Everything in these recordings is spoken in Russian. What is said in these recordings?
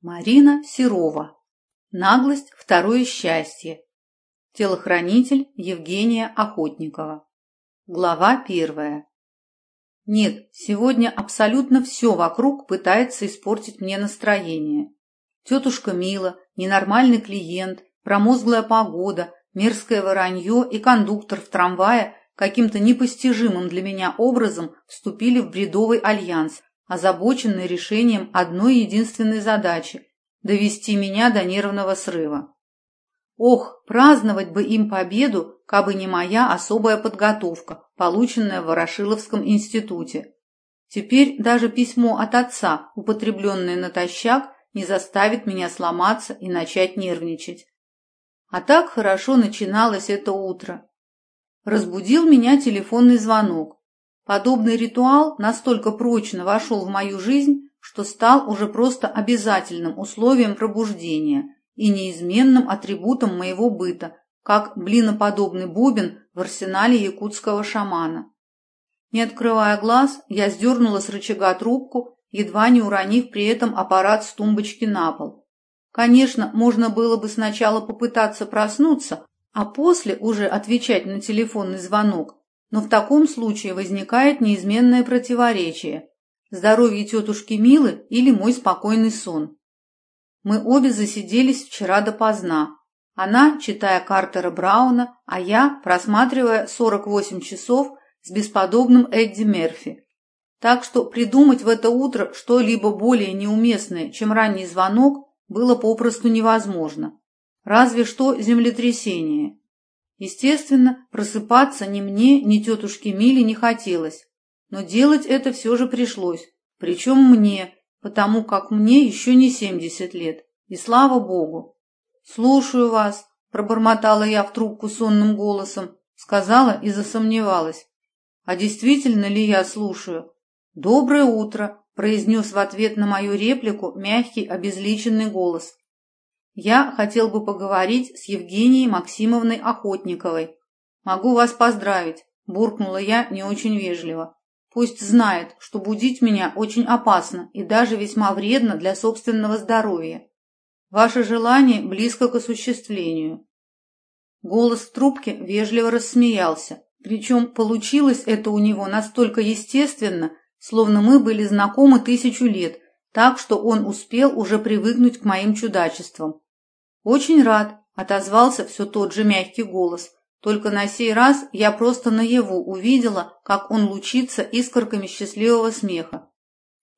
Марина Серова. Наглость – второе счастье. Телохранитель Евгения Охотникова. Глава первая. Нет, сегодня абсолютно все вокруг пытается испортить мне настроение. Тетушка Мила, ненормальный клиент, промозглая погода, мерзкое воронье и кондуктор в трамвае каким-то непостижимым для меня образом вступили в бредовый альянс, озабоченный решением одной единственной задачи – довести меня до нервного срыва. Ох, праздновать бы им победу, кабы не моя особая подготовка, полученная в Ворошиловском институте. Теперь даже письмо от отца, употребленное натощак, не заставит меня сломаться и начать нервничать. А так хорошо начиналось это утро. Разбудил меня телефонный звонок. Подобный ритуал настолько прочно вошел в мою жизнь, что стал уже просто обязательным условием пробуждения и неизменным атрибутом моего быта, как блиноподобный бубен в арсенале якутского шамана. Не открывая глаз, я сдернула с рычага трубку, едва не уронив при этом аппарат с тумбочки на пол. Конечно, можно было бы сначала попытаться проснуться, а после уже отвечать на телефонный звонок, но в таком случае возникает неизменное противоречие – здоровье тетушки Милы или мой спокойный сон. Мы обе засиделись вчера допоздна. Она, читая Картера Брауна, а я, просматривая 48 часов с бесподобным Эдди Мерфи. Так что придумать в это утро что-либо более неуместное, чем ранний звонок, было попросту невозможно. Разве что землетрясение. Естественно, просыпаться ни мне, ни тетушке Миле не хотелось, но делать это все же пришлось, причем мне, потому как мне еще не семьдесят лет, и слава богу. «Слушаю вас», — пробормотала я в трубку сонным голосом, сказала и засомневалась. «А действительно ли я слушаю?» «Доброе утро», — произнес в ответ на мою реплику мягкий обезличенный голос. Я хотел бы поговорить с Евгенией Максимовной Охотниковой. Могу вас поздравить, буркнула я не очень вежливо. Пусть знает, что будить меня очень опасно и даже весьма вредно для собственного здоровья. Ваше желание близко к осуществлению. Голос в трубке вежливо рассмеялся, причем получилось это у него настолько естественно, словно мы были знакомы тысячу лет, так что он успел уже привыкнуть к моим чудачествам. «Очень рад», — отозвался все тот же мягкий голос. Только на сей раз я просто наяву увидела, как он лучится искорками счастливого смеха.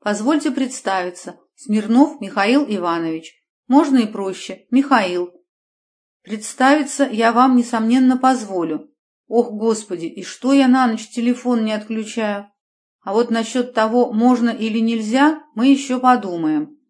«Позвольте представиться. Смирнов Михаил Иванович. Можно и проще. Михаил». «Представиться я вам, несомненно, позволю. Ох, Господи, и что я на ночь телефон не отключаю? А вот насчет того, можно или нельзя, мы еще подумаем».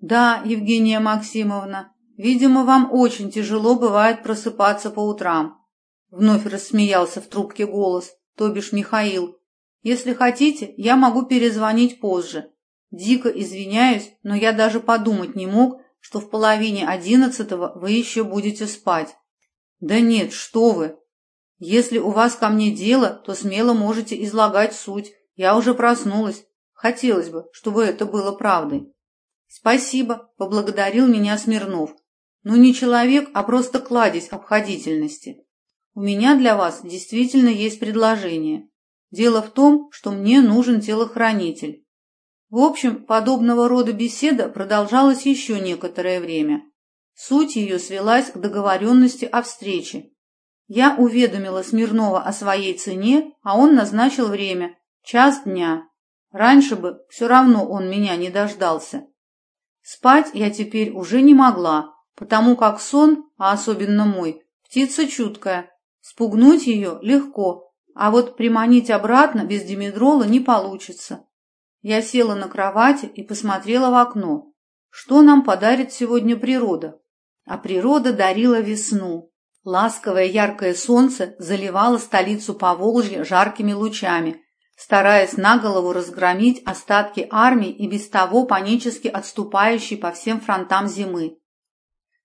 «Да, Евгения Максимовна, Видимо, вам очень тяжело бывает просыпаться по утрам. Вновь рассмеялся в трубке голос, то бишь Михаил. Если хотите, я могу перезвонить позже. Дико извиняюсь, но я даже подумать не мог, что в половине одиннадцатого вы еще будете спать. Да нет, что вы. Если у вас ко мне дело, то смело можете излагать суть. Я уже проснулась. Хотелось бы, чтобы это было правдой. Спасибо, поблагодарил меня Смирнов. Ну не человек, а просто кладезь обходительности. У меня для вас действительно есть предложение. Дело в том, что мне нужен телохранитель. В общем, подобного рода беседа продолжалась еще некоторое время. Суть ее свелась к договоренности о встрече. Я уведомила Смирнова о своей цене, а он назначил время – час дня. Раньше бы все равно он меня не дождался. Спать я теперь уже не могла, потому как сон, а особенно мой, птица чуткая. Спугнуть ее легко, а вот приманить обратно без димедрола не получится. Я села на кровати и посмотрела в окно. Что нам подарит сегодня природа? А природа дарила весну. Ласковое яркое солнце заливало столицу Поволжья жаркими лучами, стараясь на голову разгромить остатки армии и без того панически отступающей по всем фронтам зимы.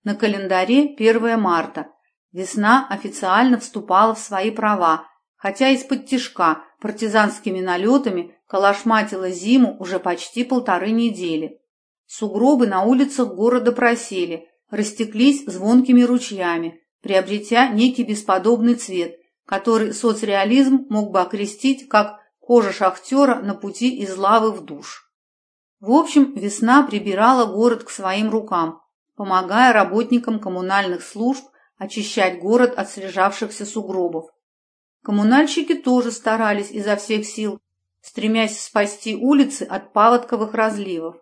На календаре 1 марта. Весна официально вступала в свои права, хотя из-под тишка партизанскими налетами калашматила зиму уже почти полторы недели. сугробы на улицах города просели, растеклись звонкими ручьями, приобретя некий бесподобный цвет, который соцреализм мог бы окрестить как кожа шахтера на пути из лавы в душ. В общем, весна прибирала город к своим рукам, помогая работникам коммунальных служб очищать город от слежавшихся сугробов. Коммунальщики тоже старались изо всех сил, стремясь спасти улицы от паводковых разливов.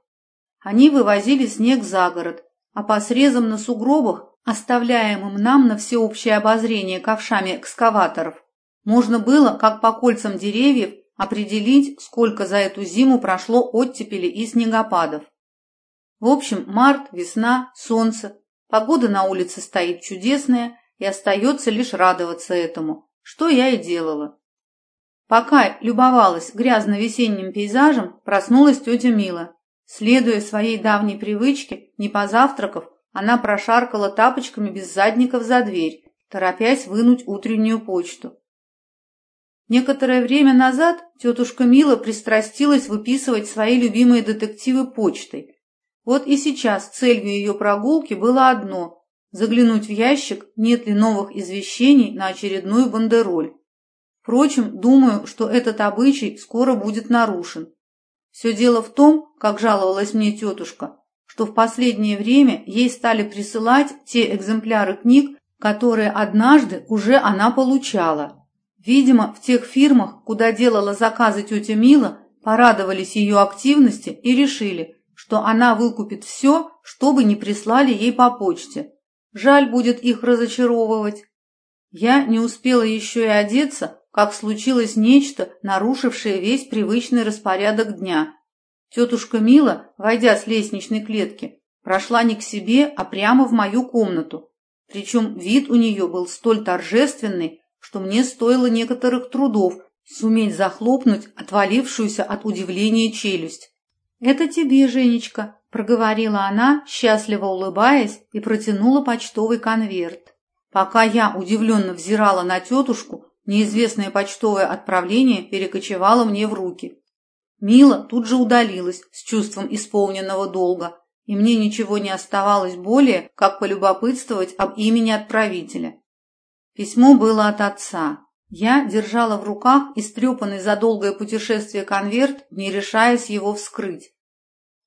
Они вывозили снег за город, а по срезам на сугробах, оставляемым нам на всеобщее обозрение ковшами экскаваторов, можно было, как по кольцам деревьев, определить, сколько за эту зиму прошло оттепели и снегопадов. В общем, март, весна, солнце, погода на улице стоит чудесная, и остается лишь радоваться этому, что я и делала. Пока любовалась грязно-весенним пейзажем, проснулась тетя Мила. Следуя своей давней привычке, не позавтракав, она прошаркала тапочками без задников за дверь, торопясь вынуть утреннюю почту. Некоторое время назад тетушка Мила пристрастилась выписывать свои любимые детективы почтой. Вот и сейчас целью ее прогулки было одно – заглянуть в ящик, нет ли новых извещений на очередную бандероль. Впрочем, думаю, что этот обычай скоро будет нарушен. Все дело в том, как жаловалась мне тетушка, что в последнее время ей стали присылать те экземпляры книг, которые однажды уже она получала. Видимо, в тех фирмах, куда делала заказы тетя Мила, порадовались ее активности и решили, что она выкупит все, что бы не прислали ей по почте. Жаль будет их разочаровывать. Я не успела еще и одеться, как случилось нечто, нарушившее весь привычный распорядок дня. Тетушка Мила, войдя с лестничной клетки, прошла не к себе, а прямо в мою комнату. Причем вид у нее был столь торжественный, что мне стоило некоторых трудов суметь захлопнуть отвалившуюся от удивления челюсть. «Это тебе, Женечка», – проговорила она, счастливо улыбаясь, и протянула почтовый конверт. Пока я удивленно взирала на тетушку, Неизвестное почтовое отправление перекочевало мне в руки. Мила тут же удалилась с чувством исполненного долга, и мне ничего не оставалось более, как полюбопытствовать об имени отправителя. Письмо было от отца. Я держала в руках истрепанный за долгое путешествие конверт, не решаясь его вскрыть.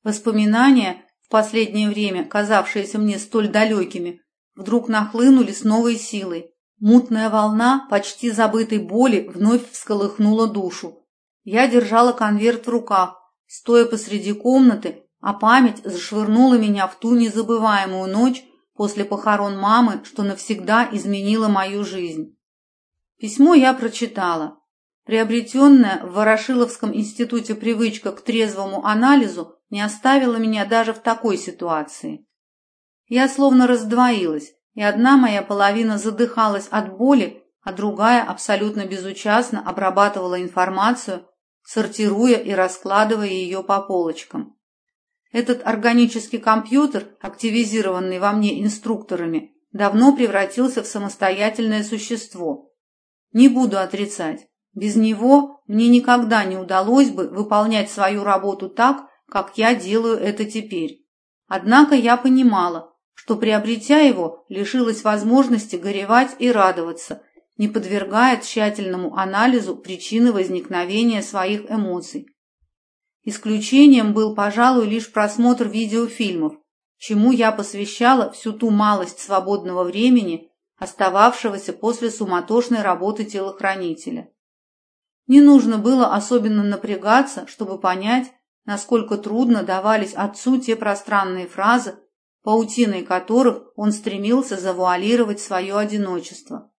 Воспоминания, в последнее время казавшиеся мне столь далекими, вдруг нахлынули с новой силой, Мутная волна почти забытой боли вновь всколыхнула душу. Я держала конверт в руках, стоя посреди комнаты, а память зашвырнула меня в ту незабываемую ночь после похорон мамы, что навсегда изменила мою жизнь. Письмо я прочитала. Приобретенная в Ворошиловском институте привычка к трезвому анализу не оставила меня даже в такой ситуации. Я словно раздвоилась, и одна моя половина задыхалась от боли, а другая абсолютно безучастно обрабатывала информацию, сортируя и раскладывая ее по полочкам. Этот органический компьютер, активизированный во мне инструкторами, давно превратился в самостоятельное существо. Не буду отрицать, без него мне никогда не удалось бы выполнять свою работу так, как я делаю это теперь. Однако я понимала, что, приобретя его, лишилась возможности горевать и радоваться, не подвергая тщательному анализу причины возникновения своих эмоций. Исключением был, пожалуй, лишь просмотр видеофильмов, чему я посвящала всю ту малость свободного времени, остававшегося после суматошной работы телохранителя. Не нужно было особенно напрягаться, чтобы понять, насколько трудно давались отцу те пространные фразы, паутиной которых он стремился завуалировать свое одиночество.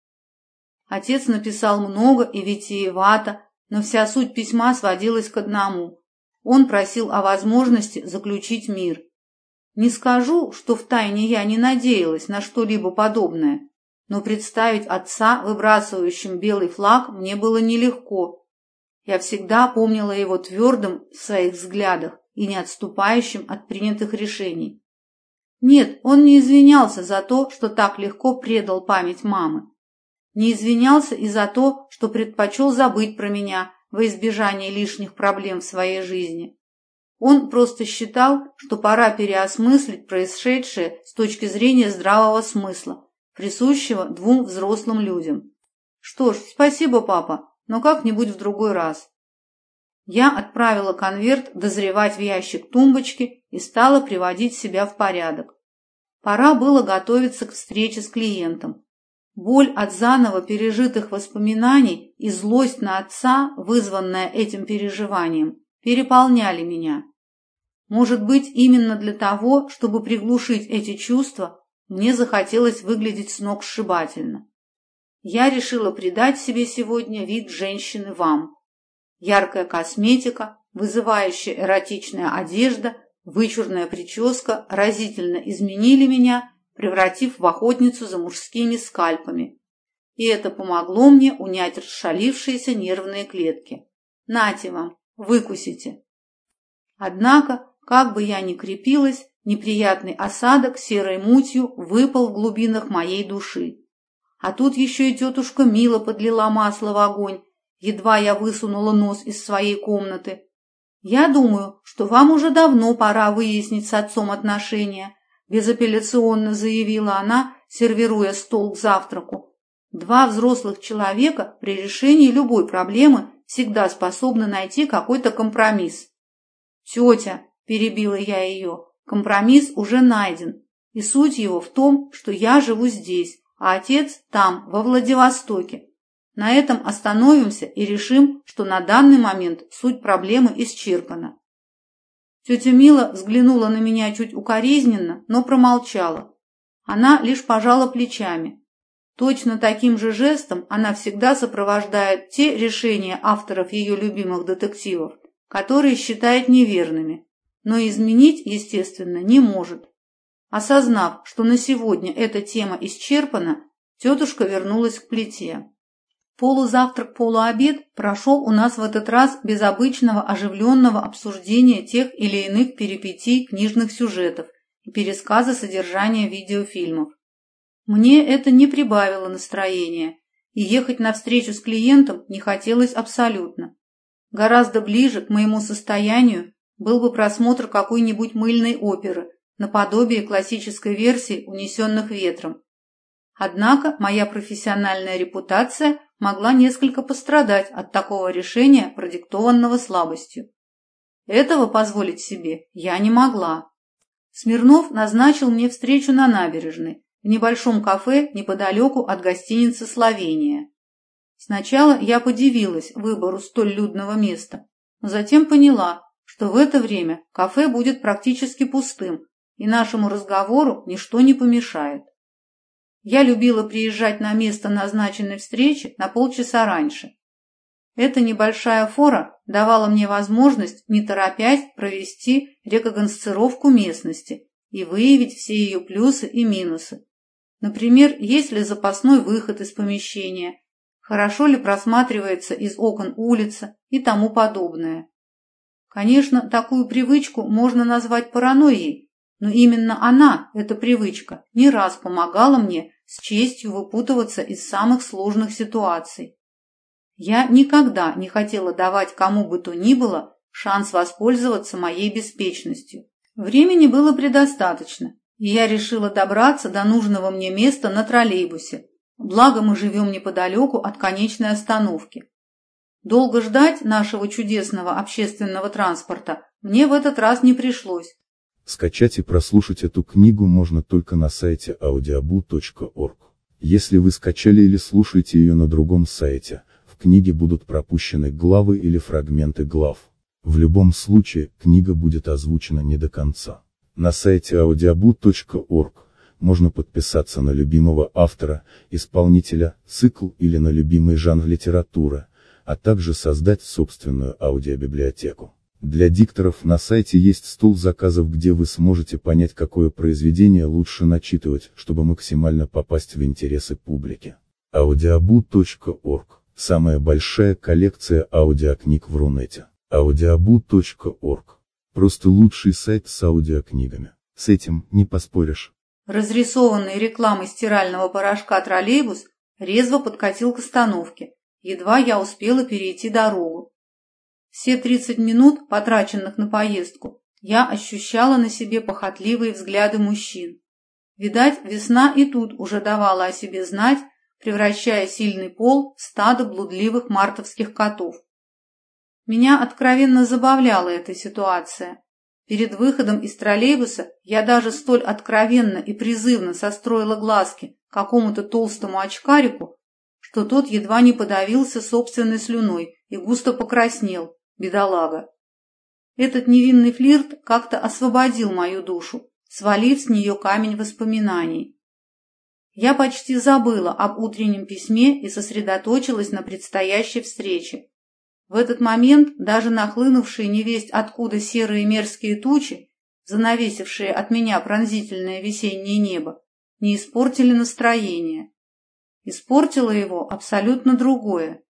Отец написал много и витиевато, но вся суть письма сводилась к одному. Он просил о возможности заключить мир. Не скажу, что втайне я не надеялась на что-либо подобное, но представить отца, выбрасывающим белый флаг, мне было нелегко. Я всегда помнила его твердым в своих взглядах и не отступающим от принятых решений. Нет, он не извинялся за то, что так легко предал память мамы. Не извинялся и за то, что предпочел забыть про меня во избежание лишних проблем в своей жизни. Он просто считал, что пора переосмыслить происшедшее с точки зрения здравого смысла, присущего двум взрослым людям. Что ж, спасибо, папа, но как-нибудь в другой раз. Я отправила конверт дозревать в ящик тумбочки и стала приводить себя в порядок. Пора было готовиться к встрече с клиентом. Боль от заново пережитых воспоминаний и злость на отца, вызванная этим переживанием, переполняли меня. Может быть, именно для того, чтобы приглушить эти чувства, мне захотелось выглядеть с ног сшибательно. Я решила придать себе сегодня вид женщины вам. Яркая косметика, вызывающая эротичная одежда, вычурная прическа разительно изменили меня, превратив в охотницу за мужскими скальпами. И это помогло мне унять расшалившиеся нервные клетки. Нате вам, выкусите. Однако как бы я ни крепилась, неприятный осадок серой мутью выпал в глубинах моей души. А тут еще и тетушка Мила подлила масло в огонь, едва я высунула нос из своей комнаты. Я думаю, что вам уже давно пора выяснить с отцом отношения, безапелляционно заявила она, сервируя стол к завтраку. Два взрослых человека при решении любой проблемы всегда способны найти какой-то компромисс. Тетя, – перебила я ее. «Компромисс уже найден, и суть его в том, что я живу здесь, а отец там, во Владивостоке. На этом остановимся и решим, что на данный момент суть проблемы исчерпана». Тетя Мила взглянула на меня чуть укоризненно, но промолчала. Она лишь пожала плечами. Точно таким же жестом она всегда сопровождает те решения авторов ее любимых детективов, которые считает неверными, но изменить, естественно, не может. Осознав, что на сегодня эта тема исчерпана, тетушка вернулась к плите. Полузавтрак-полуобед прошел у нас в этот раз без обычного оживленного обсуждения тех или иных перипетий книжных сюжетов и пересказа содержания видеофильмов. Мне это не прибавило настроения, и ехать навстречу с клиентом не хотелось абсолютно. Гораздо ближе к моему состоянию был бы просмотр какой-нибудь мыльной оперы, наподобие классической версии «Унесенных ветром». Однако моя профессиональная репутация могла несколько пострадать от такого решения, продиктованного слабостью. Этого позволить себе я не могла. Смирнов назначил мне встречу на набережной, в небольшом кафе неподалеку от гостиницы «Словения». Сначала я подивилась выбору столь людного места, но затем поняла, что в это время кафе будет практически пустым, и нашему разговору ничто не помешает. Я любила приезжать на место назначенной встречи на полчаса раньше. Эта небольшая фора давала мне возможность, не торопясь, провести рекогносцировку местности и выявить все ее плюсы и минусы. Например, есть ли запасной выход из помещения, хорошо ли просматривается из окон улица и тому подобное. Конечно, такую привычку можно назвать паранойей, но именно она, эта привычка, не раз помогала мне с честью выпутываться из самых сложных ситуаций. Я никогда не хотела давать кому бы то ни было шанс воспользоваться моей беспечностью. Времени было предостаточно, и я решила добраться до нужного мне места на троллейбусе, благо мы живем неподалеку от конечной остановки. Долго ждать нашего чудесного общественного транспорта мне в этот раз не пришлось. Скачать и прослушать эту книгу можно только на сайте audiobu.org. Если вы скачали или слушаете ее на другом сайте, в книге будут пропущены главы или фрагменты глав. В любом случае, книга будет озвучена не до конца. На сайте audiobu.org можно подписаться на любимого автора, исполнителя, цикл или на любимый жанр литературы, а также создать собственную аудиобиблиотеку. Для дикторов на сайте есть стол заказов, где вы сможете понять, какое произведение лучше начитывать, чтобы максимально попасть в интересы публики. audiobu.org – самая большая коллекция аудиокниг в Рунете. audiobu.org – просто лучший сайт с аудиокнигами. С этим не поспоришь. Разрисованный рекламой стирального порошка троллейбус резво подкатил к остановке, едва я успела перейти дорогу. Все 30 минут, потраченных на поездку, я ощущала на себе похотливые взгляды мужчин. Видать, весна и тут уже давала о себе знать, превращая сильный пол в стадо блудливых мартовских котов. Меня откровенно забавляла эта ситуация. Перед выходом из троллейбуса я даже столь откровенно и призывно состроила глазки какому-то толстому очкарику, что тот едва не подавился собственной слюной и густо покраснел, бедолага. Этот невинный флирт как-то освободил мою душу, свалив с нее камень воспоминаний. Я почти забыла об утреннем письме и сосредоточилась на предстоящей встрече. В этот момент даже нахлынувшие невесть откуда серые мерзкие тучи, занавесившие от меня пронзительное весеннее небо, не испортили настроение. Испортило его абсолютно другое.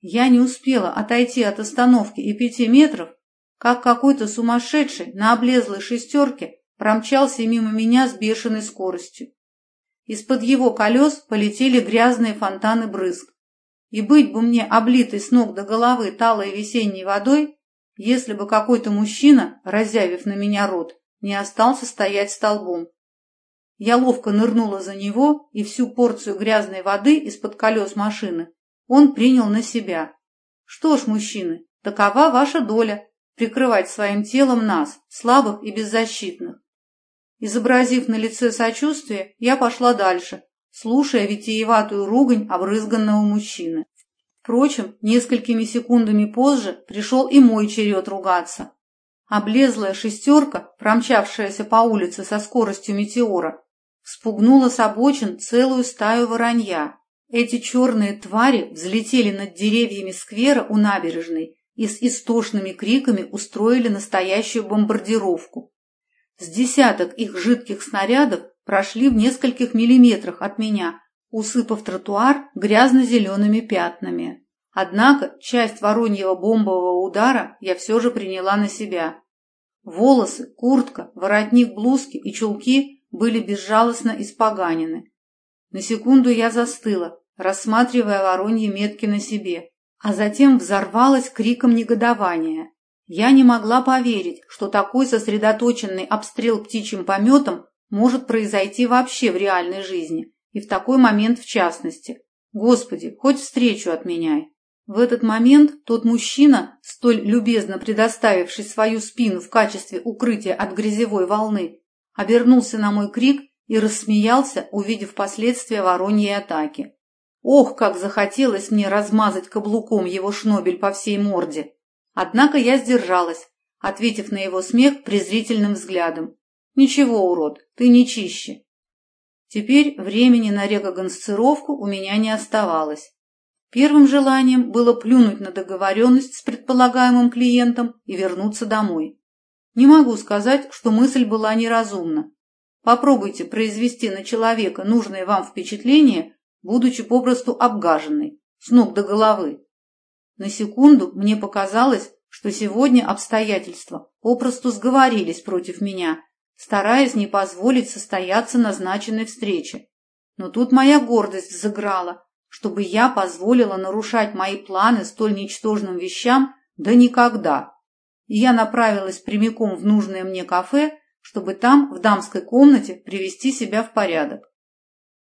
Я не успела отойти от остановки и пяти метров, как какой-то сумасшедший на облезлой шестерке промчался мимо меня с бешеной скоростью. Из-под его колес полетели грязные фонтаны брызг. И быть бы мне облитой с ног до головы талой весенней водой, если бы какой-то мужчина, разявив на меня рот, не остался стоять столбом. Я ловко нырнула за него, и всю порцию грязной воды из-под колес машины он принял на себя. Что ж, мужчины, такова ваша доля – прикрывать своим телом нас, слабых и беззащитных. Изобразив на лице сочувствие, я пошла дальше, слушая витиеватую ругань обрызганного мужчины. Впрочем, несколькими секундами позже пришел и мой черед ругаться. Облезлая шестерка, промчавшаяся по улице со скоростью метеора, спугнула с обочин целую стаю воронья. Эти черные твари взлетели над деревьями сквера у набережной и с истошными криками устроили настоящую бомбардировку. С десяток их жидких снарядов прошли в нескольких миллиметрах от меня, усыпав тротуар грязно-зелеными пятнами. Однако часть вороньего бомбового удара я все же приняла на себя. Волосы, куртка, воротник блузки и чулки были безжалостно испоганены. На секунду я застыла, рассматривая вороньи метки на себе, а затем взорвалась криком негодования. Я не могла поверить, что такой сосредоточенный обстрел птичьим пометом может произойти вообще в реальной жизни, и в такой момент в частности. Господи, хоть встречу отменяй. В этот момент тот мужчина, столь любезно предоставивший свою спину в качестве укрытия от грязевой волны, обернулся на мой крик и рассмеялся, увидев последствия вороньей атаки. Ох, как захотелось мне размазать каблуком его шнобель по всей морде! Однако я сдержалась, ответив на его смех презрительным взглядом. «Ничего, урод, ты не чище». Теперь времени на рекогансцировку у меня не оставалось. Первым желанием было плюнуть на договоренность с предполагаемым клиентом и вернуться домой. Не могу сказать, что мысль была неразумна. Попробуйте произвести на человека нужное вам впечатление, будучи попросту обгаженной, с ног до головы. На секунду мне показалось, что сегодня обстоятельства попросту сговорились против меня, стараясь не позволить состояться назначенной встрече. Но тут моя гордость взыграла, чтобы я позволила нарушать мои планы столь ничтожным вещам, да никогда. И я направилась прямиком в нужное мне кафе, чтобы там, в дамской комнате, привести себя в порядок.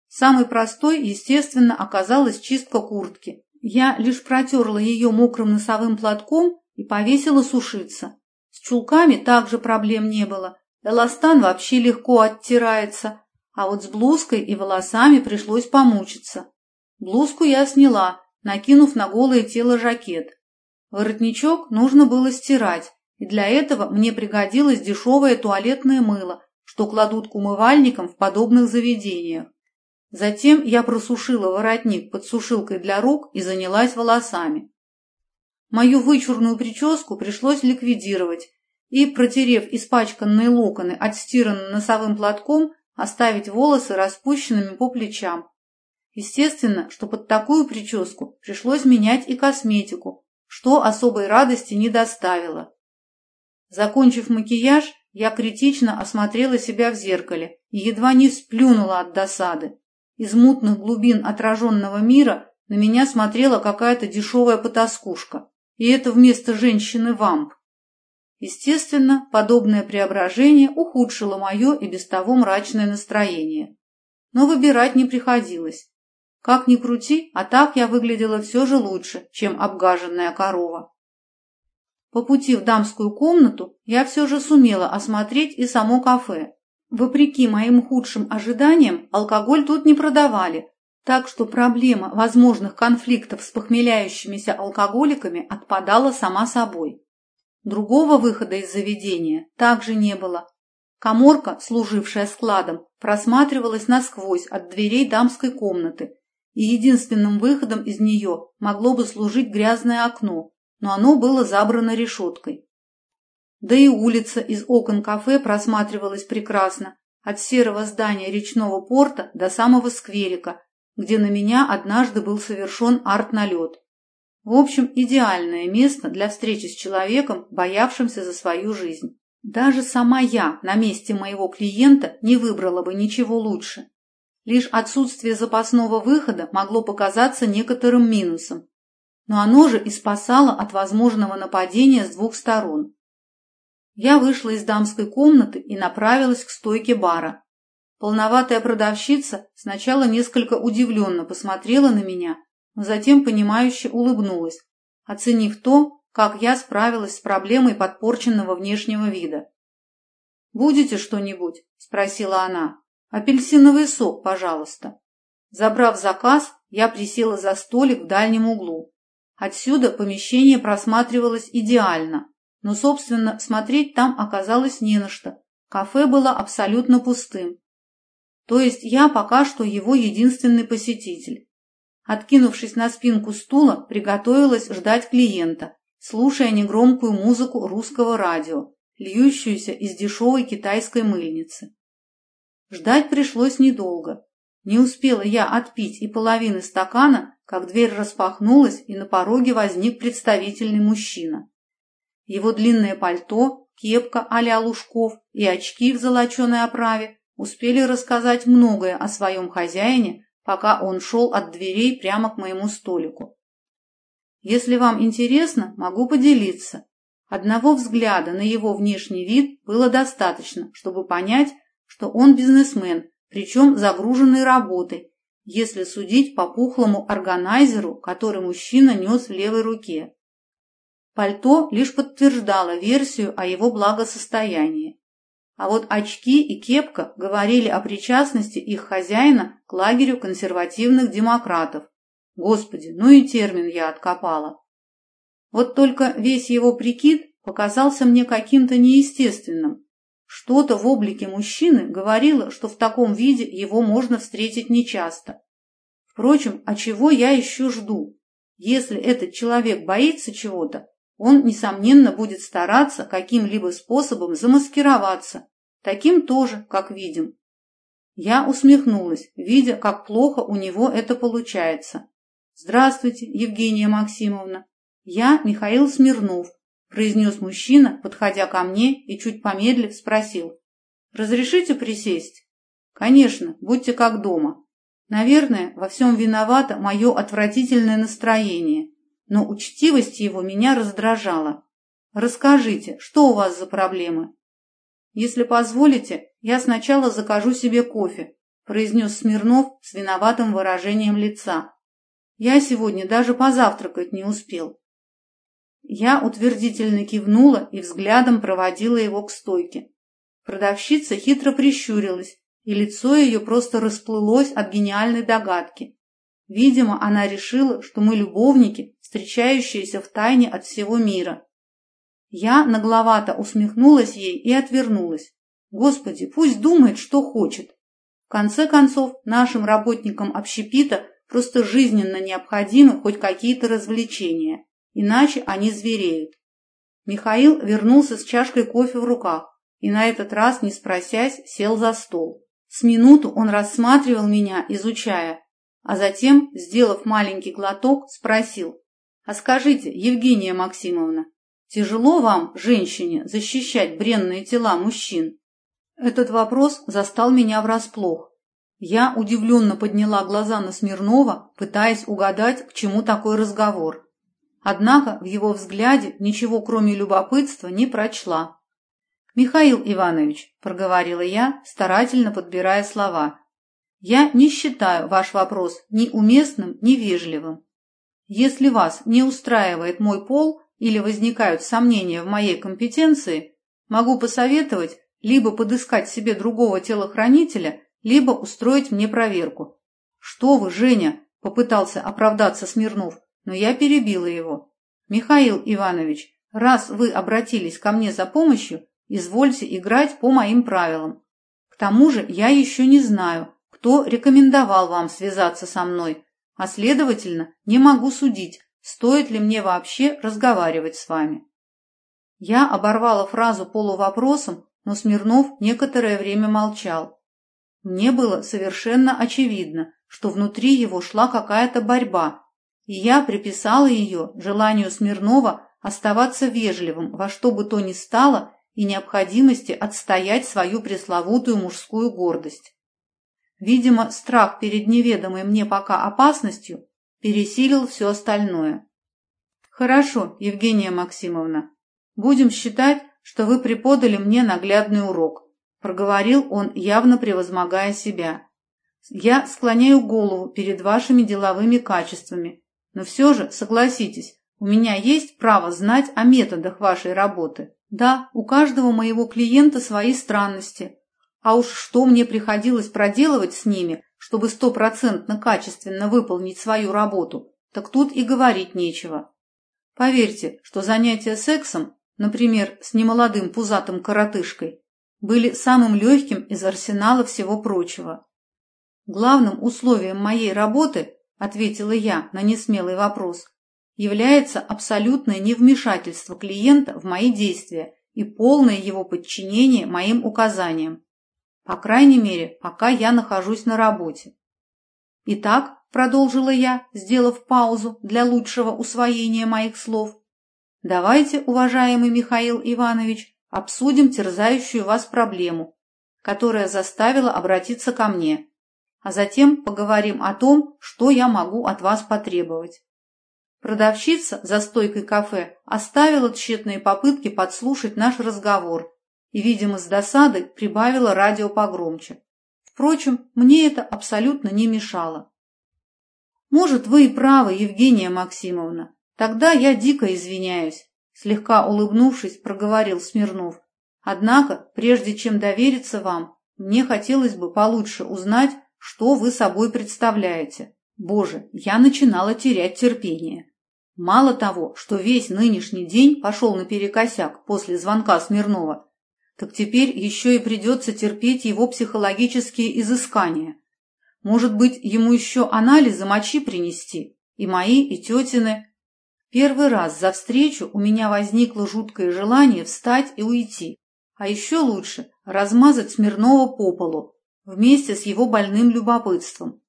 Самый простой, естественно, оказалась чистка куртки. Я лишь протерла ее мокрым носовым платком и повесила сушиться. С чулками также проблем не было, Эластан вообще легко оттирается, а вот с блузкой и волосами пришлось помучиться. Блузку я сняла, накинув на голое тело жакет. Воротничок нужно было стирать, и для этого мне пригодилось дешевое туалетное мыло, что кладут к умывальникам в подобных заведениях. Затем я просушила воротник под сушилкой для рук и занялась волосами. Мою вычурную прическу пришлось ликвидировать и, протерев испачканные локоны отстиранным носовым платком, оставить волосы распущенными по плечам. Естественно, что под такую прическу пришлось менять и косметику, что особой радости не доставило. Закончив макияж, я критично осмотрела себя в зеркале и едва не сплюнула от досады. Из мутных глубин отраженного мира на меня смотрела какая-то дешевая потаскушка. И это вместо женщины-вамп. Естественно, подобное преображение ухудшило мое и без того мрачное настроение. Но выбирать не приходилось. Как ни крути, а так я выглядела все же лучше, чем обгаженная корова. По пути в дамскую комнату я все же сумела осмотреть и само кафе. Вопреки моим худшим ожиданиям, алкоголь тут не продавали, так что проблема возможных конфликтов с похмеляющимися алкоголиками отпадала сама собой. Другого выхода из заведения также не было. Коморка, служившая складом, просматривалась насквозь от дверей дамской комнаты, и единственным выходом из нее могло бы служить грязное окно, но оно было забрано решеткой. Да и улица из окон кафе просматривалась прекрасно, от серого здания речного порта до самого скверика, где на меня однажды был совершен арт-налет. В общем, идеальное место для встречи с человеком, боявшимся за свою жизнь. Даже сама я на месте моего клиента не выбрала бы ничего лучше. Лишь отсутствие запасного выхода могло показаться некоторым минусом. Но оно же и спасало от возможного нападения с двух сторон. Я вышла из дамской комнаты и направилась к стойке бара. Полноватая продавщица сначала несколько удивленно посмотрела на меня, но затем понимающе улыбнулась, оценив то, как я справилась с проблемой подпорченного внешнего вида. «Будете что-нибудь?» – спросила она. «Апельсиновый сок, пожалуйста». Забрав заказ, я присела за столик в дальнем углу. Отсюда помещение просматривалось идеально, но, собственно, смотреть там оказалось не на что. Кафе было абсолютно пустым. То есть я пока что его единственный посетитель. Откинувшись на спинку стула, приготовилась ждать клиента, слушая негромкую музыку русского радио, льющуюся из дешевой китайской мыльницы. Ждать пришлось недолго. Не успела я отпить и половины стакана, как дверь распахнулась, и на пороге возник представительный мужчина. Его длинное пальто, кепка а-ля Лужков и очки в золоченой оправе успели рассказать многое о своем хозяине, пока он шел от дверей прямо к моему столику. Если вам интересно, могу поделиться. Одного взгляда на его внешний вид было достаточно, чтобы понять, что он бизнесмен, причем загруженный работой, если судить по пухлому органайзеру, который мужчина нес в левой руке. Пальто лишь подтверждало версию о его благосостоянии. А вот очки и кепка говорили о причастности их хозяина к лагерю консервативных демократов. Господи, ну и термин я откопала. Вот только весь его прикид показался мне каким-то неестественным. Что-то в облике мужчины говорило, что в таком виде его можно встретить нечасто. Впрочем, а чего я еще жду? Если этот человек боится чего-то, он, несомненно, будет стараться каким-либо способом замаскироваться, таким тоже, как видим. Я усмехнулась, видя, как плохо у него это получается. «Здравствуйте, Евгения Максимовна. Я Михаил Смирнов», – произнес мужчина, подходя ко мне и чуть помедлив спросил. «Разрешите присесть?» «Конечно, будьте как дома. Наверное, во всем виновато мое отвратительное настроение но учтивость его меня раздражала. «Расскажите, что у вас за проблемы?» «Если позволите, я сначала закажу себе кофе», произнес Смирнов с виноватым выражением лица. «Я сегодня даже позавтракать не успел». Я утвердительно кивнула и взглядом проводила его к стойке. Продавщица хитро прищурилась, и лицо ее просто расплылось от гениальной догадки. Видимо, она решила, что мы любовники, встречающиеся в тайне от всего мира. Я нагловато усмехнулась ей и отвернулась. Господи, пусть думает, что хочет. В конце концов, нашим работникам общепита просто жизненно необходимы хоть какие-то развлечения, иначе они звереют. Михаил вернулся с чашкой кофе в руках и на этот раз, не спросясь, сел за стол. С минуту он рассматривал меня, изучая, а затем, сделав маленький глоток, спросил. «А скажите, Евгения Максимовна, тяжело вам, женщине, защищать бренные тела мужчин?» Этот вопрос застал меня врасплох. Я удивленно подняла глаза на Смирнова, пытаясь угадать, к чему такой разговор. Однако в его взгляде ничего кроме любопытства не прочла. «Михаил Иванович», – проговорила я, старательно подбирая слова, – «я не считаю ваш вопрос ни уместным, ни вежливым. Если вас не устраивает мой пол или возникают сомнения в моей компетенции, могу посоветовать либо подыскать себе другого телохранителя, либо устроить мне проверку. «Что вы, Женя?» – попытался оправдаться Смирнов, но я перебила его. «Михаил Иванович, раз вы обратились ко мне за помощью, извольте играть по моим правилам. К тому же я еще не знаю, кто рекомендовал вам связаться со мной, а, следовательно, не могу судить, стоит ли мне вообще разговаривать с вами». Я оборвала фразу полувопросом, но Смирнов некоторое время молчал. Мне было совершенно очевидно, что внутри его шла какая-то борьба, и я приписала ее желанию Смирнова оставаться вежливым во что бы то ни стало и необходимости отстоять свою пресловутую мужскую гордость. Видимо, страх перед неведомой мне пока опасностью пересилил все остальное. «Хорошо, Евгения Максимовна, будем считать, что вы преподали мне наглядный урок», проговорил он, явно превозмогая себя. «Я склоняю голову перед вашими деловыми качествами, но все же, согласитесь, у меня есть право знать о методах вашей работы. Да, у каждого моего клиента свои странности, а уж что мне приходилось проделывать с ними, чтобы стопроцентно качественно выполнить свою работу, так тут и говорить нечего. Поверьте, что занятия сексом например, с немолодым пузатым коротышкой, были самым легким из арсенала всего прочего. Главным условием моей работы, ответила я на несмелый вопрос, является абсолютное невмешательство клиента в мои действия и полное его подчинение моим указаниям. По крайней мере, пока я нахожусь на работе. Итак, продолжила я, сделав паузу для лучшего усвоения моих слов, Давайте, уважаемый Михаил Иванович, обсудим терзающую вас проблему, которая заставила обратиться ко мне, а затем поговорим о том, что я могу от вас потребовать. Продавщица за стойкой кафе оставила тщетные попытки подслушать наш разговор и, видимо, с досадой прибавила радио погромче. Впрочем, мне это абсолютно не мешало. Может, вы и правы, Евгения Максимовна, Тогда я дико извиняюсь, слегка улыбнувшись, проговорил Смирнов. Однако, прежде чем довериться вам, мне хотелось бы получше узнать, что вы собой представляете. Боже, я начинала терять терпение. Мало того, что весь нынешний день пошел наперекосяк после звонка Смирнова, так теперь еще и придется терпеть его психологические изыскания. Может быть, ему еще анализы мочи принести, и мои, и тетины, Первый раз за встречу у меня возникло жуткое желание встать и уйти, а еще лучше размазать Смирнова по полу вместе с его больным любопытством.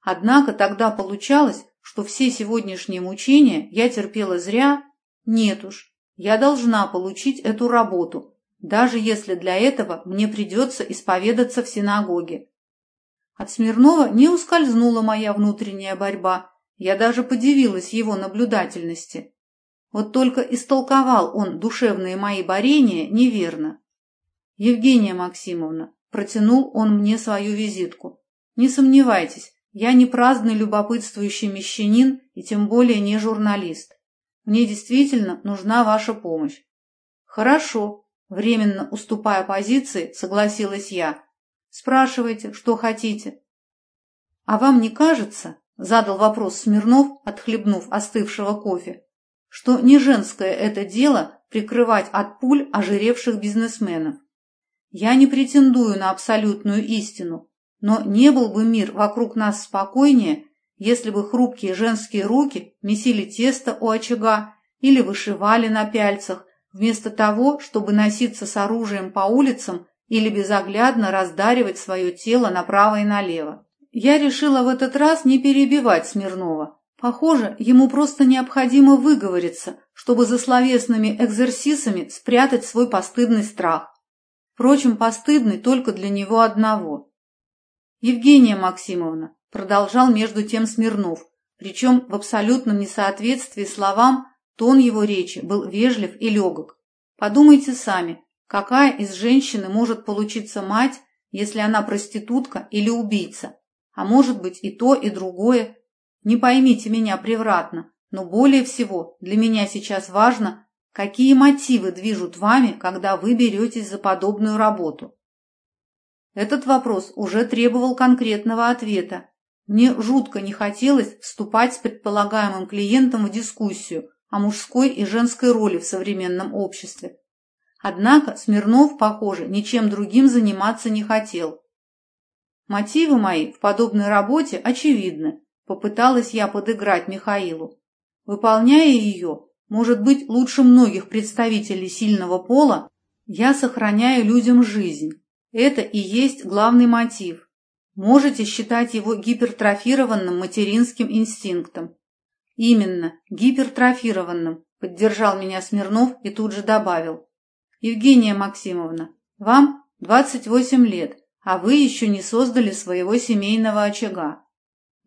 Однако тогда получалось, что все сегодняшние мучения я терпела зря. Нет уж, я должна получить эту работу, даже если для этого мне придется исповедаться в синагоге. От Смирнова не ускользнула моя внутренняя борьба, я даже подивилась его наблюдательности. Вот только истолковал он душевные мои борения неверно. Евгения Максимовна, протянул он мне свою визитку. Не сомневайтесь, я не праздный любопытствующий мещанин и тем более не журналист. Мне действительно нужна ваша помощь. Хорошо, временно уступая позиции, согласилась я. Спрашивайте, что хотите. А вам не кажется, Задал вопрос Смирнов, отхлебнув остывшего кофе. Что не женское это дело прикрывать от пуль ожиревших бизнесменов. Я не претендую на абсолютную истину, но не был бы мир вокруг нас спокойнее, если бы хрупкие женские руки месили тесто у очага или вышивали на пяльцах, вместо того, чтобы носиться с оружием по улицам или безоглядно раздаривать свое тело направо и налево. Я решила в этот раз не перебивать Смирнова. Похоже, ему просто необходимо выговориться, чтобы за словесными экзерсисами спрятать свой постыдный страх. Впрочем, постыдный только для него одного. Евгения Максимовна продолжал между тем Смирнов, причем в абсолютном несоответствии словам, Тон его речи был вежлив и легок. Подумайте сами, какая из женщины может получиться мать, если она проститутка или убийца? А может быть и то, и другое. Не поймите меня превратно, но более всего для меня сейчас важно, какие мотивы движут вами, когда вы беретесь за подобную работу. Этот вопрос уже требовал конкретного ответа. Мне жутко не хотелось вступать с предполагаемым клиентом в дискуссию о мужской и женской роли в современном обществе. Однако Смирнов, похоже, ничем другим заниматься не хотел. Мотивы мои в подобной работе очевидны, попыталась я подыграть Михаилу. Выполняя ее, может быть, лучше многих представителей сильного пола, я сохраняю людям жизнь, это и есть главный мотив. Можете считать его гипертрофированным материнским инстинктом. Именно, гипертрофированным, поддержал меня Смирнов и тут же добавил. Евгения Максимовна, вам 28 лет, а вы еще не создали своего семейного очага.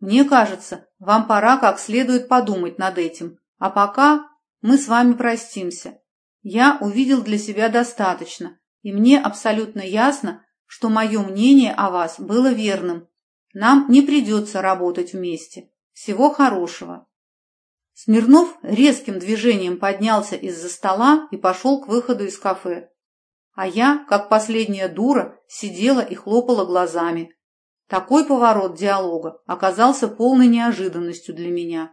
Мне кажется, вам пора как следует подумать над этим, а пока мы с вами простимся. Я увидел для себя достаточно, и мне абсолютно ясно, что мое мнение о вас было верным. Нам не придется работать вместе. Всего хорошего. Смирнов резким движением поднялся из-за стола и пошел к выходу из кафе. А я, как последняя дура, сидела и хлопала глазами. Такой поворот диалога оказался полной неожиданностью для меня.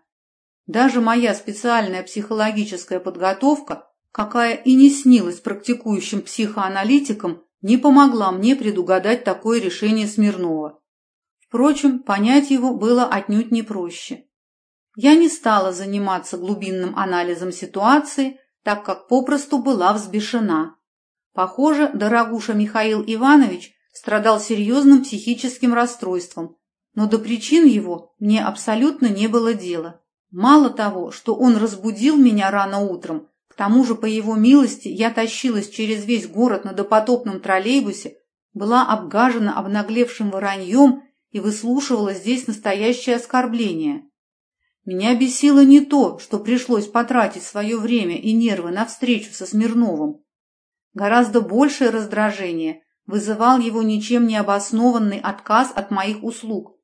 Даже моя специальная психологическая подготовка какая и не снилась практикующим психоаналитикам, не помогла мне предугадать такое решение Смирнова. Впрочем, понять его было отнюдь не проще. Я не стала заниматься глубинным анализом ситуации, так как попросту была взбешена. Похоже, дорогуша Михаил Иванович страдал серьезным психическим расстройством, но до причин его мне абсолютно не было дела. Мало того, что он разбудил меня рано утром, тому же, по его милости, я тащилась через весь город на допотопном троллейбусе, была обгажена обнаглевшим вороньем и выслушивала здесь настоящее оскорбление. Меня бесило не то, что пришлось потратить свое время и нервы на встречу со Смирновым. Гораздо большее раздражение вызывал его ничем не обоснованный отказ от моих услуг.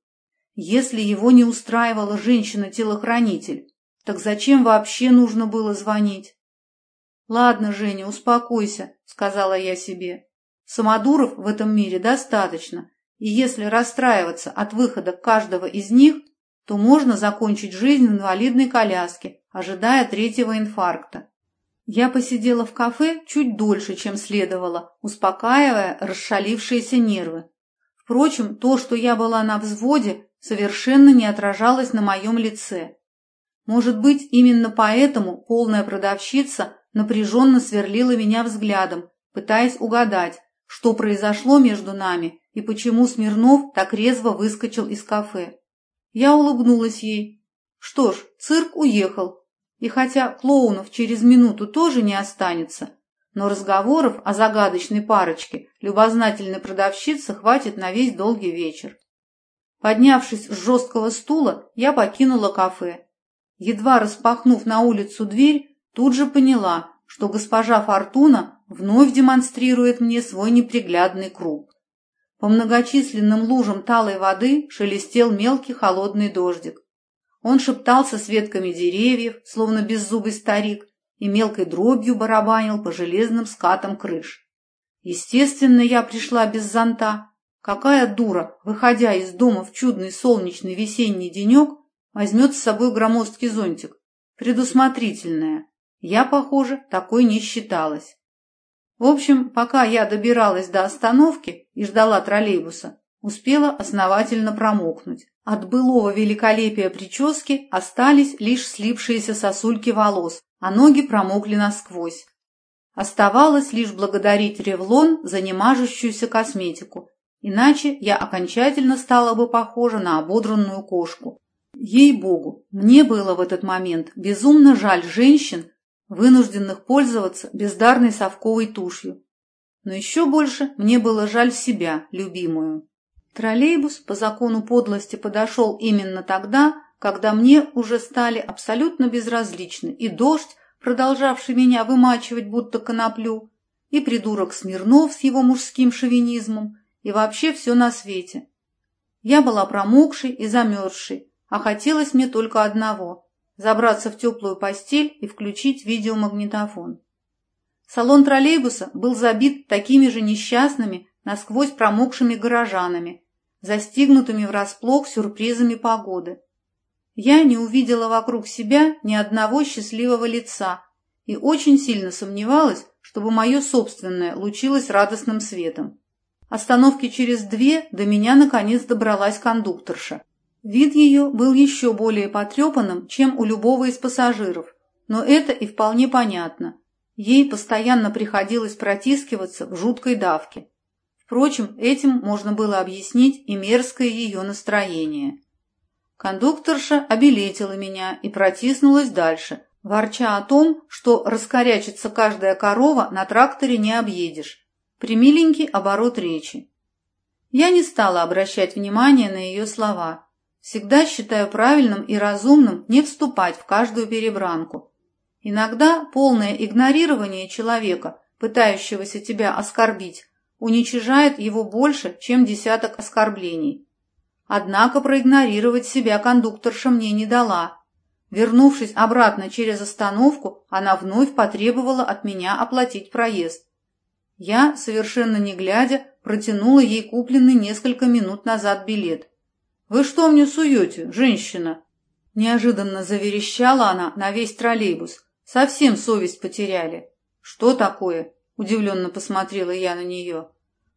Если его не устраивала женщина-телохранитель, так зачем вообще нужно было звонить? «Ладно, Женя, успокойся», — сказала я себе. «Самодуров в этом мире достаточно, и если расстраиваться от выхода каждого из них, то можно закончить жизнь в инвалидной коляске, ожидая третьего инфаркта». Я посидела в кафе чуть дольше, чем следовало, успокаивая расшалившиеся нервы. Впрочем, то, что я была на взводе, совершенно не отражалось на моем лице. Может быть, именно поэтому полная продавщица напряженно сверлила меня взглядом, пытаясь угадать, что произошло между нами и почему Смирнов так резво выскочил из кафе. Я улыбнулась ей. Что ж, цирк уехал, и хотя клоунов через минуту тоже не останется, но разговоров о загадочной парочке любознательной продавщицы хватит на весь долгий вечер. Поднявшись с жесткого стула, я покинула кафе. Едва распахнув на улицу дверь, Тут же поняла, что госпожа Фортуна вновь демонстрирует мне свой неприглядный круг. По многочисленным лужам талой воды шелестел мелкий холодный дождик. Он шептался с ветками деревьев, словно беззубый старик, и мелкой дробью барабанил по железным скатам крыш. Естественно, я пришла без зонта. Какая дура, выходя из дома в чудный солнечный весенний денек, возьмет с собой громоздкий зонтик? Предусмотрительная. Я, похоже, такой не считалась. В общем, пока я добиралась до остановки и ждала троллейбуса, успела основательно промокнуть. От былого великолепия прически остались лишь слипшиеся сосульки волос, а ноги промокли насквозь. Оставалось лишь благодарить Ревлон за немажущуюся косметику, иначе я окончательно стала бы похожа на ободранную кошку. Ей-богу, мне было в этот момент безумно жаль женщин, вынужденных пользоваться бездарной совковой тушью. Но еще больше мне было жаль себя, любимую. Троллейбус по закону подлости подошел именно тогда, когда мне уже стали абсолютно безразличны и дождь, продолжавший меня вымачивать будто коноплю, и придурок Смирнов с его мужским шовинизмом, и вообще все на свете. Я была промокшей и замерзшей, а хотелось мне только одного – забраться в теплую постель и включить видеомагнитофон. Салон троллейбуса был забит такими же несчастными, насквозь промокшими горожанами, застигнутыми врасплох сюрпризами погоды. Я не увидела вокруг себя ни одного счастливого лица и очень сильно сомневалась, чтобы мое собственное лучилось радостным светом. Остановки через две до меня наконец добралась кондукторша. Вид ее был еще более потрепанным, чем у любого из пассажиров, но это и вполне понятно. Ей постоянно приходилось протискиваться в жуткой давке. Впрочем, этим можно было объяснить и мерзкое ее настроение. Кондукторша обелетила меня и протиснулась дальше, ворча о том, что раскорячится каждая корова на тракторе не объедешь. Примиленький оборот речи. Я не стала обращать внимания на ее слова. Всегда считаю правильным и разумным не вступать в каждую перебранку. Иногда полное игнорирование человека, пытающегося тебя оскорбить, уничижает его больше, чем десяток оскорблений. Однако проигнорировать себя кондукторша мне не дала. Вернувшись обратно через остановку, она вновь потребовала от меня оплатить проезд. Я, совершенно не глядя, протянула ей купленный несколько минут назад билет. «Вы что мне суете, женщина?» Неожиданно заверещала она на весь троллейбус. «Совсем совесть потеряли». «Что такое?» – удивленно посмотрела я на нее.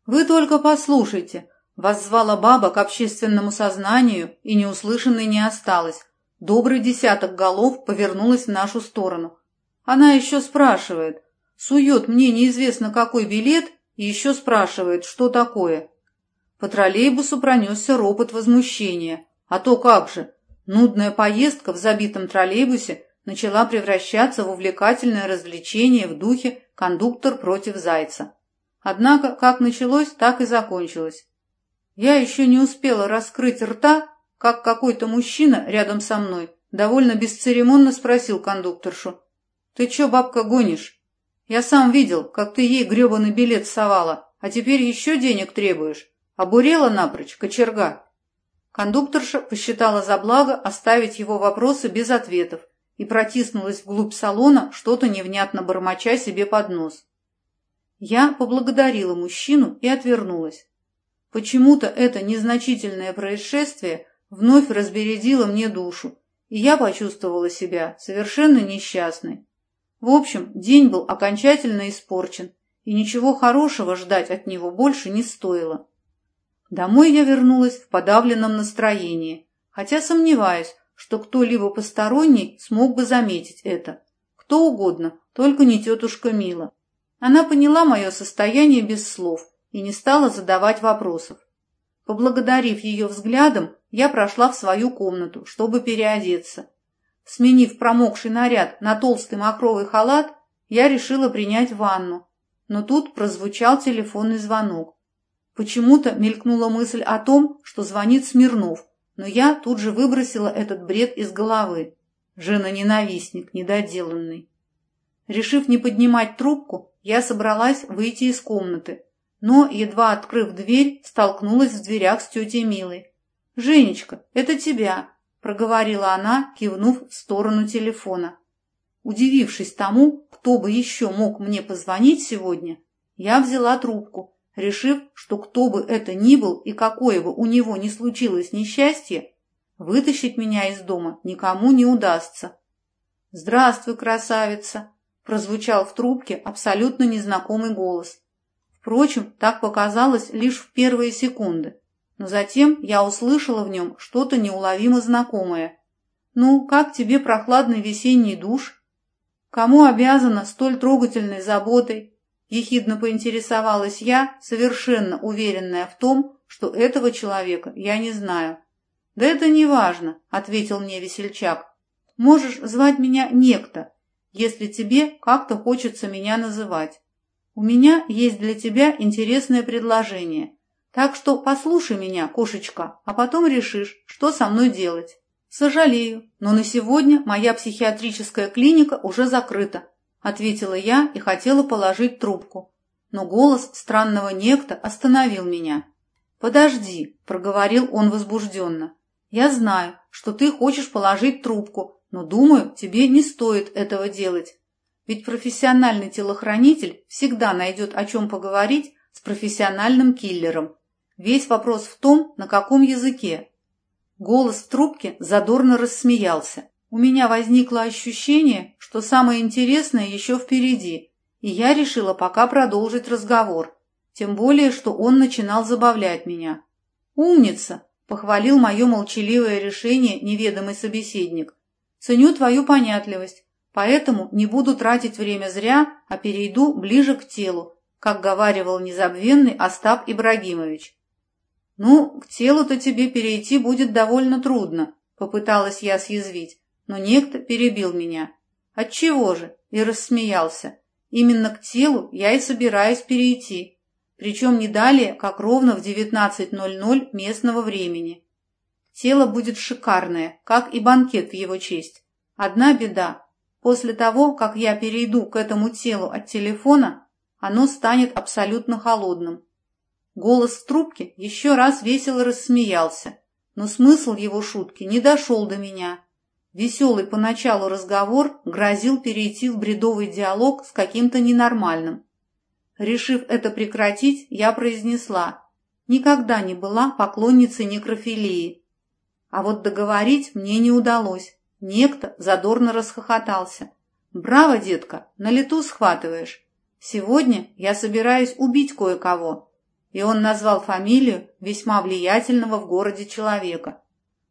«Вы только послушайте», Воззвала баба к общественному сознанию, и неуслышанной не осталось. Добрый десяток голов повернулась в нашу сторону. Она еще спрашивает. Сует мне неизвестно какой билет и еще спрашивает, что такое. По троллейбусу пронесся ропот возмущения. А то как же, нудная поездка в забитом троллейбусе начала превращаться в увлекательное развлечение в духе «кондуктор против зайца». Однако, как началось, так и закончилось. Я еще не успела раскрыть рта, как какой-то мужчина рядом со мной довольно бесцеремонно спросил кондукторшу. «Ты че, бабка, гонишь? Я сам видел, как ты ей гребаный билет совала, а теперь еще денег требуешь. Обурела напрочь, кочерга». Кондукторша посчитала за благо оставить его вопросы без ответов и протиснулась вглубь салона, что-то невнятно бормоча себе под нос. Я поблагодарила мужчину и отвернулась. Почему-то это незначительное происшествие вновь разбередило мне душу, и я почувствовала себя совершенно несчастной. В общем, день был окончательно испорчен, и ничего хорошего ждать от него больше не стоило. Домой я вернулась в подавленном настроении, хотя сомневаюсь, что кто-либо посторонний смог бы заметить это. Кто угодно, только не тетушка Мила. Она поняла мое состояние без слов и не стала задавать вопросов. Поблагодарив ее взглядом, я прошла в свою комнату, чтобы переодеться. Сменив промокший наряд на толстый махровый халат, я решила принять ванну. Но тут прозвучал телефонный звонок. Почему-то мелькнула мысль о том, что звонит Смирнов, но я тут же выбросила этот бред из головы. Жена-ненавистник, недоделанный. Решив не поднимать трубку, я собралась выйти из комнаты, но, едва открыв дверь, столкнулась в дверях с тетей Милой. «Женечка, это тебя!» – проговорила она, кивнув в сторону телефона. Удивившись тому, кто бы еще мог мне позвонить сегодня, я взяла трубку, решив, что кто бы это ни был и какое бы у него ни случилось несчастье, вытащить меня из дома никому не удастся. «Здравствуй, красавица!» – прозвучал в трубке абсолютно незнакомый голос – Впрочем, так показалось лишь в первые секунды. Но затем я услышала в нем что-то неуловимо знакомое. «Ну, как тебе прохладный весенний душ?» «Кому обязана столь трогательной заботой?» Ехидно поинтересовалась я, совершенно уверенная в том, что этого человека я не знаю. «Да это не важно», — ответил мне весельчак. «Можешь звать меня Некто, если тебе как-то хочется меня называть. У меня есть для тебя интересное предложение. Так что послушай меня, кошечка, а потом решишь, что со мной делать. Сожалею, но на сегодня моя психиатрическая клиника уже закрыта, ответила я и хотела положить трубку. Но голос странного некто остановил меня. «Подожди», — проговорил он возбужденно. «Я знаю, что ты хочешь положить трубку, но думаю, тебе не стоит этого делать. Ведь профессиональный телохранитель всегда найдет о чем поговорить с профессиональным киллером. Весь вопрос в том, на каком языке. Голос в трубке задорно рассмеялся. У меня возникло ощущение, что самое интересное еще впереди, и я решила пока продолжить разговор, тем более, что он начинал забавлять меня. «Умница!» — похвалил мое молчаливое решение неведомый собеседник. «Ценю твою понятливость. Поэтому не буду тратить время зря, а перейду ближе к телу, как говаривал незабвенный Остап Ибрагимович. «Ну, к телу-то тебе перейти будет довольно трудно», — попыталась я съязвить, но некто перебил меня. «Отчего же?» — и рассмеялся. «Именно к телу я и собираюсь перейти, причем не далее, как ровно в 19.00 местного времени. Тело будет шикарное, как и банкет в его честь. Одна беда После того, как я перейду к этому телу от телефона, оно станет абсолютно холодным. Голос в трубке еще раз весело рассмеялся, но смысл его шутки не дошел до меня. Веселый поначалу разговор грозил перейти в бредовый диалог с каким-то ненормальным. Решив это прекратить, я произнесла «Никогда не была поклонницей некрофилии». А вот договорить мне не удалось. Некто задорно расхохотался. «Браво, детка, на лету схватываешь. Сегодня я собираюсь убить кое-кого». И он назвал фамилию весьма влиятельного в городе человека.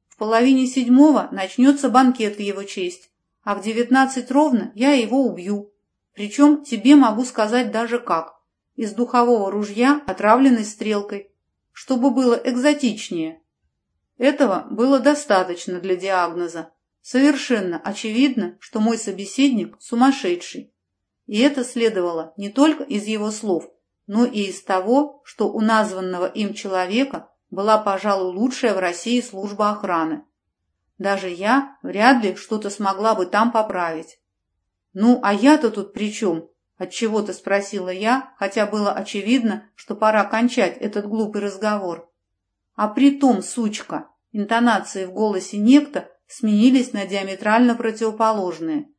В половине седьмого начнется банкет в его честь, а в девятнадцать ровно я его убью. Причем тебе могу сказать даже как. Из духового ружья, отравленной стрелкой. Чтобы было экзотичнее. Этого было достаточно для диагноза. Совершенно очевидно, что мой собеседник сумасшедший. И это следовало не только из его слов, но и из того, что у названного им человека была, пожалуй, лучшая в России служба охраны. Даже я вряд ли что-то смогла бы там поправить. «Ну, а я-то тут при чем?» – отчего-то спросила я, хотя было очевидно, что пора кончать этот глупый разговор. «А при том, сучка!» Интонации в голосе некто сменились на диаметрально противоположные,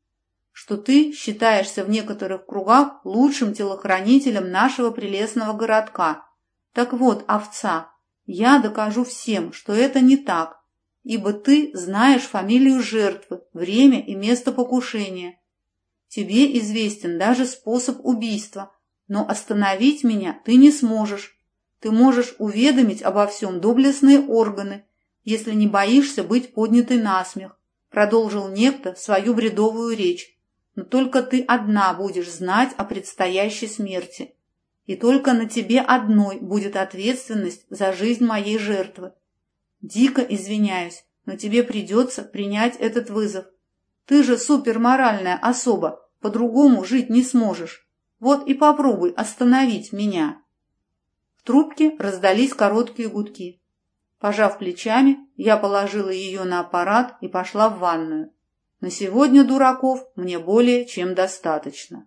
что ты считаешься в некоторых кругах лучшим телохранителем нашего прелестного городка. Так вот, овца, я докажу всем, что это не так, ибо ты знаешь фамилию жертвы, время и место покушения. Тебе известен даже способ убийства, но остановить меня ты не сможешь. Ты можешь уведомить обо всем доблестные органы если не боишься быть поднятой на смех», продолжил некто свою бредовую речь. «Но только ты одна будешь знать о предстоящей смерти. И только на тебе одной будет ответственность за жизнь моей жертвы. Дико извиняюсь, но тебе придется принять этот вызов. Ты же суперморальная особа, по-другому жить не сможешь. Вот и попробуй остановить меня». В трубке раздались короткие гудки. Пожав плечами, я положила ее на аппарат и пошла в ванную. На сегодня дураков мне более чем достаточно.